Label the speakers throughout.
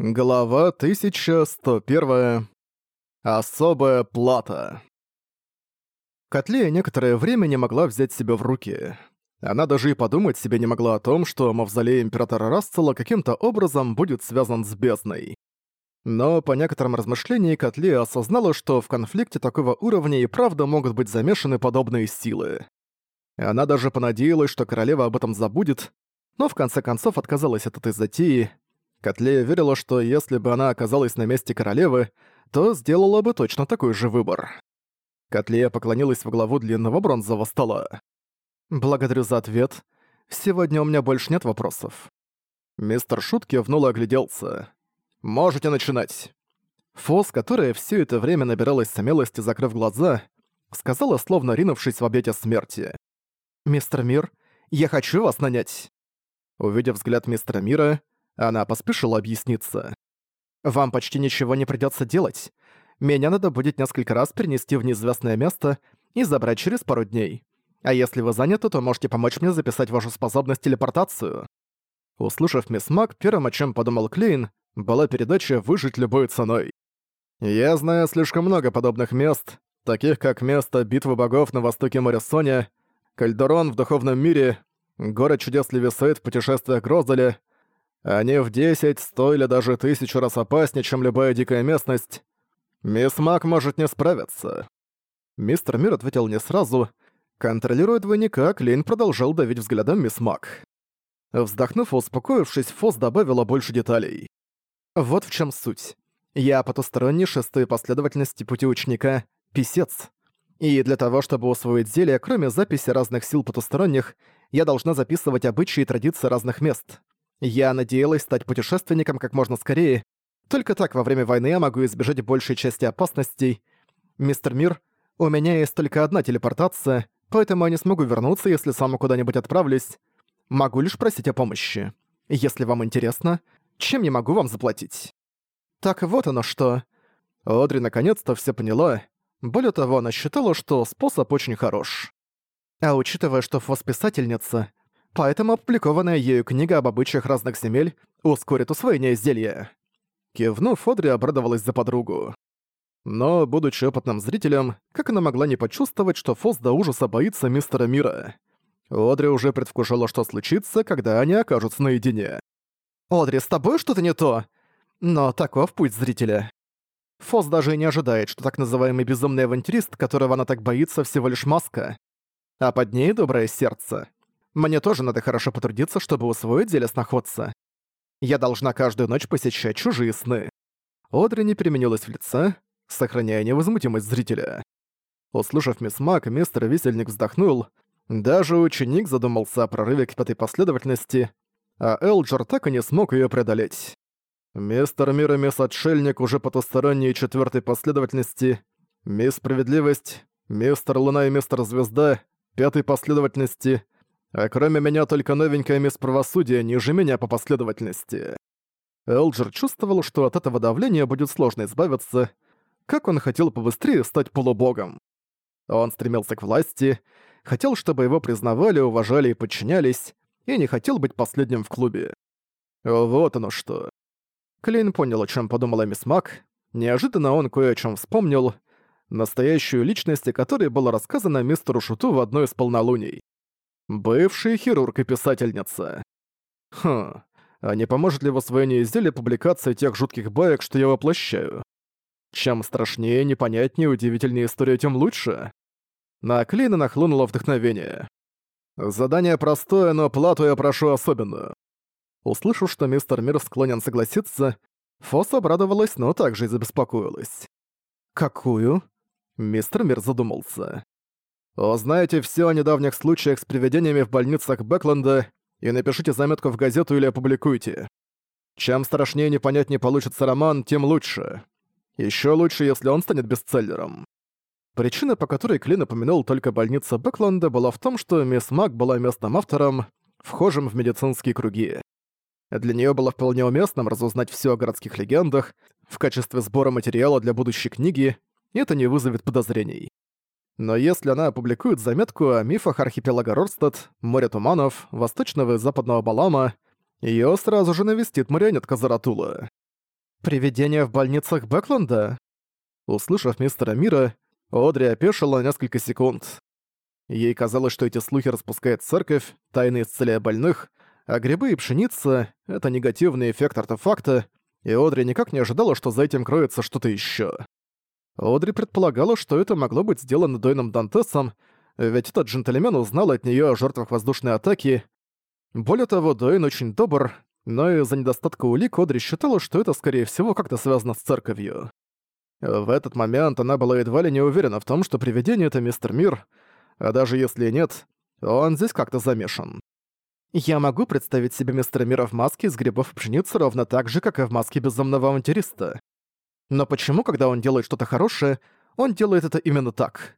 Speaker 1: Глава 1101. Особая плата. Котлея некоторое время не могла взять себя в руки. Она даже и подумать себе не могла о том, что мавзолей императора Рассела каким-то образом будет связан с бездной. Но по некоторым размышлениям Котлея осознала, что в конфликте такого уровня и правда могут быть замешаны подобные силы. Она даже понадеялась, что королева об этом забудет, но в конце концов отказалась от этой затеи, Котлея верила, что если бы она оказалась на месте королевы, то сделала бы точно такой же выбор. Котлея поклонилась в главу длинного бронзового стола. «Благодарю за ответ. Сегодня у меня больше нет вопросов». Мистер Шут кивнул и огляделся. «Можете начинать». Фос, которая все это время набиралась смелости, закрыв глаза, сказала, словно ринувшись в обете смерти. «Мистер Мир, я хочу вас нанять!» Увидев взгляд мистера Мира, она поспешила объясниться. «Вам почти ничего не придётся делать. Меня надо будет несколько раз перенести в неизвестное место и забрать через пару дней. А если вы заняты, то можете помочь мне записать вашу способность телепортацию». Услышав мисс Мак, первым, о чем подумал Клейн, была передача «Выжить любой ценой». «Я знаю слишком много подобных мест, таких как место битвы богов на востоке моря Соня, Кальдерон в духовном мире, город чудес Левисейд в путешествиях Гроздаля, они в десять стоили даже тысячу раз опаснее, чем любая дикая местность. Мисс Мак может не справиться. Мистер Мир ответил не сразу. Контролируя двойника, Клейн продолжал давить взглядом мисс Мак. Вздохнув и успокоившись, Фос добавила больше деталей. Вот в чем суть. Я потусторонний шестой последовательности пути ученика — писец. И для того, чтобы усвоить зелье, кроме записи разных сил потусторонних, я должна записывать обычаи и традиции разных мест. Я надеялась стать путешественником как можно скорее. Только так во время войны я могу избежать большей части опасностей. Мистер Мир, у меня есть только одна телепортация, поэтому я не смогу вернуться, если сам куда-нибудь отправлюсь. Могу лишь просить о помощи. Если вам интересно, чем я могу вам заплатить? Так вот оно что. Одри наконец-то все поняла. Более того, она считала, что способ очень хорош. А учитывая, что Фос писательница, поэтому опубликованная ею книга об обычаях разных земель ускорит усвоение изделия. Кивнув, Одри обрадовалась за подругу. Но, будучи опытным зрителем, как она могла не почувствовать, что Фос до ужаса боится мистера Мира? Одри уже предвкушала, что случится, когда они окажутся наедине. «Одри, с тобой что-то не то?» Но таков путь зрителя. Фос даже и не ожидает, что так называемый безумный авантюрист, которого она так боится, всего лишь маска, а под ней доброе сердце. Мне тоже надо хорошо потрудиться, чтобы усвоить деле сноходца. Я должна каждую ночь посещать чужие сны». Одри не переменилась в лице, сохраняя невозмутимость зрителя. Услышав мисс Мак, мистер Висельник вздохнул. Даже ученик задумался о прорыве к пятой последовательности, а Элджер так и не смог ее преодолеть. Мистер Мир и мисс Отшельник уже потусторонние четвертой последовательности, мисс Справедливость, мистер Луна и мистер Звезда пятой последовательности — а кроме меня только новенькая мисс правосудия ниже меня по последовательности. Элджер чувствовал, что от этого давления будет сложно избавиться, как он хотел побыстрее стать полубогом. Он стремился к власти, хотел, чтобы его признавали, уважали и подчинялись, и не хотел быть последним в клубе. Вот оно что. Клейн понял, о чем подумала мисс Мак. Неожиданно он кое о чем вспомнил, настоящую личность, о которой было рассказано мистеру Шуту в одной из полнолуний бывший хирург и писательница. Хм, а не поможет ли в освоении изделия публикация тех жутких баек, что я воплощаю? Чем страшнее, непонятнее, удивительнее история, тем лучше. На Клейна нахлынуло вдохновение. «Задание простое, но плату я прошу особенную». Услышав, что мистер Мир склонен согласиться, Фос обрадовалась, но также и забеспокоилась. «Какую?» Мистер Мир задумался. Узнаете все о недавних случаях с приведениями в больницах Бэкленда и напишите заметку в газету или опубликуйте. Чем страшнее и непонятнее получится роман, тем лучше. Еще лучше, если он станет бестселлером. Причина, по которой Клин упомянул только больница Бэкленда, была в том, что мисс Мак была местным автором, вхожим в медицинские круги. Для нее было вполне уместным разузнать все о городских легендах в качестве сбора материала для будущей книги, и это не вызовет подозрений. Но если она опубликует заметку о мифах архипелага Рорстад, море туманов, восточного и западного Балама, ее сразу же навестит марионетка Заратула. «Привидения в больницах Бэкленда?» Услышав мистера Мира, Одри опешила несколько секунд. Ей казалось, что эти слухи распускает церковь, тайны исцеляя больных, а грибы и пшеница — это негативный эффект артефакта, и Одри никак не ожидала, что за этим кроется что-то еще. Одри предполагала, что это могло быть сделано Дойном Дантесом, ведь этот джентльмен узнал от нее о жертвах воздушной атаки. Более того, Дойн очень добр, но из-за недостатка улик Одри считала, что это, скорее всего, как-то связано с церковью. В этот момент она была едва ли не уверена в том, что привидение — это мистер Мир, а даже если нет, он здесь как-то замешан. Я могу представить себе мистера Мира в маске из грибов и пшеницы ровно так же, как и в маске безумного авантюриста. Но почему, когда он делает что-то хорошее, он делает это именно так?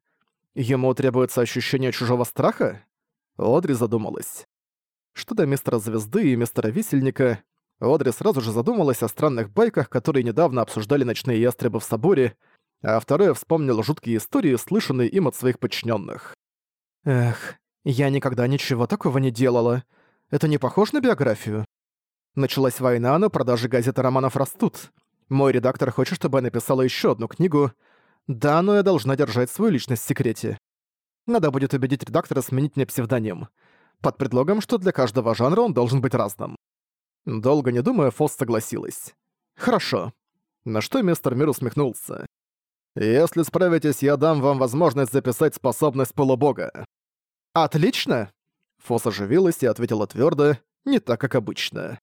Speaker 1: Ему требуется ощущение чужого страха? Одри задумалась. Что до мистера Звезды и мистера Висельника, Одри сразу же задумалась о странных байках, которые недавно обсуждали ночные ястребы в соборе, а второе вспомнила жуткие истории, слышанные им от своих подчиненных. «Эх, я никогда ничего такого не делала. Это не похоже на биографию?» Началась война, но продажи газет и романов растут. Мой редактор хочет, чтобы я написала еще одну книгу. Да, но я должна держать свою личность в секрете. Надо будет убедить редактора сменить мне псевдоним. Под предлогом, что для каждого жанра он должен быть разным. Долго не думая, Фос согласилась. «Хорошо». На что мистер Мир усмехнулся. «Если справитесь, я дам вам возможность записать способность полубога». «Отлично!» Фос оживилась и ответила твердо, не так, как обычно.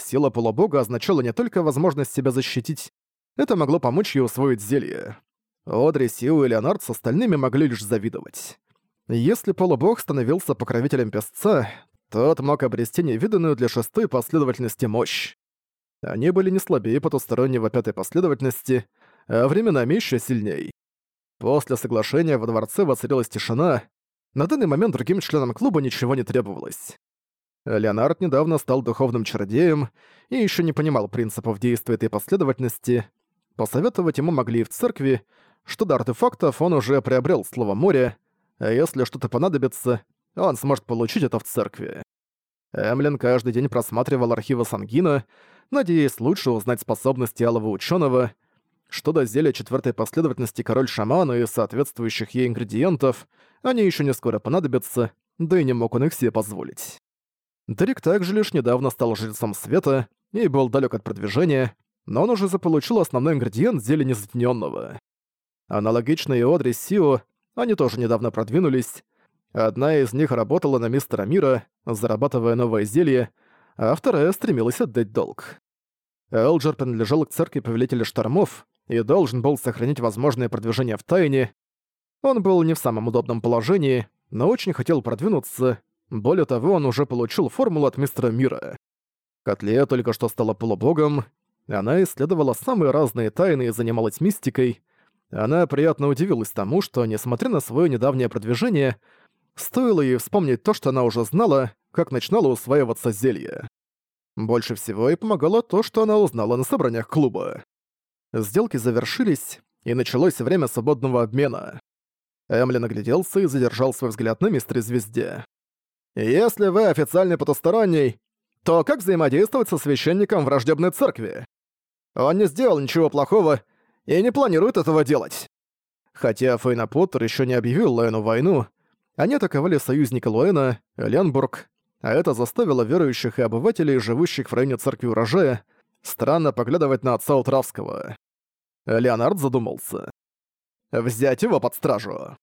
Speaker 1: Сила полубога означала не только возможность себя защитить, это могло помочь ей усвоить зелье. Одри, Сиу и Леонард с остальными могли лишь завидовать. Если полубог становился покровителем песца, тот мог обрести невиданную для шестой последовательности мощь. Они были не слабее потустороннего пятой последовательности, а временами еще сильней. После соглашения во дворце воцарилась тишина, на данный момент другим членам клуба ничего не требовалось. Леонард недавно стал духовным чародеем и еще не понимал принципов действия этой последовательности. Посоветовать ему могли и в церкви, что до артефактов он уже приобрел слово «море», а если что-то понадобится, он сможет получить это в церкви. Эмлин каждый день просматривал архивы Сангина, надеясь лучше узнать способности алого ученого, что до зелья четвертой последовательности король шамана и соответствующих ей ингредиентов, они еще не скоро понадобятся, да и не мог он их себе позволить. Дрик также лишь недавно стал жрецом света и был далек от продвижения, но он уже заполучил основной ингредиент зелени затененного. Аналогично и Одри Сио, они тоже недавно продвинулись. Одна из них работала на мистера Мира, зарабатывая новое зелье, а вторая стремилась отдать долг. Элджер принадлежал к церкви Повелителя Штормов и должен был сохранить возможное продвижение в тайне. Он был не в самом удобном положении, но очень хотел продвинуться, более того, он уже получил формулу от мистера Мира. Котлея только что стала полубогом, она исследовала самые разные тайны и занималась мистикой. Она приятно удивилась тому, что, несмотря на свое недавнее продвижение, стоило ей вспомнить то, что она уже знала, как начинала усваиваться зелье. Больше всего ей помогало то, что она узнала на собраниях клуба. Сделки завершились, и началось время свободного обмена. Эмли нагляделся и задержал свой взгляд на мистере Звезде. Если вы официальный потусторонний, то как взаимодействовать со священником враждебной церкви? Он не сделал ничего плохого и не планирует этого делать. Хотя Фейна Поттер еще не объявил Лоэну войну, они атаковали союзника Лоэна Ленбург, а это заставило верующих и обывателей, живущих в районе церкви урожая, странно поглядывать на отца Утравского. Леонард задумался. «Взять его под стражу!»